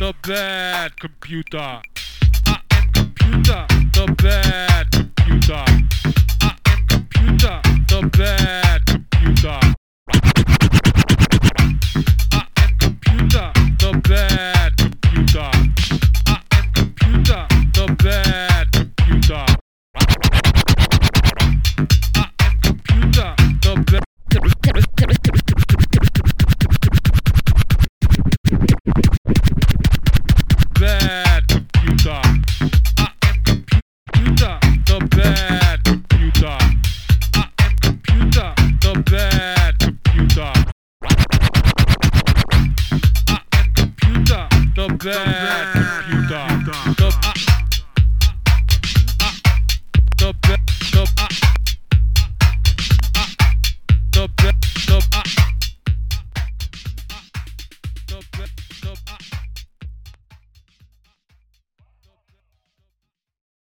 the bad computer. I am computer, the bad computer. I am computer, the bad computer. I am computer, the bad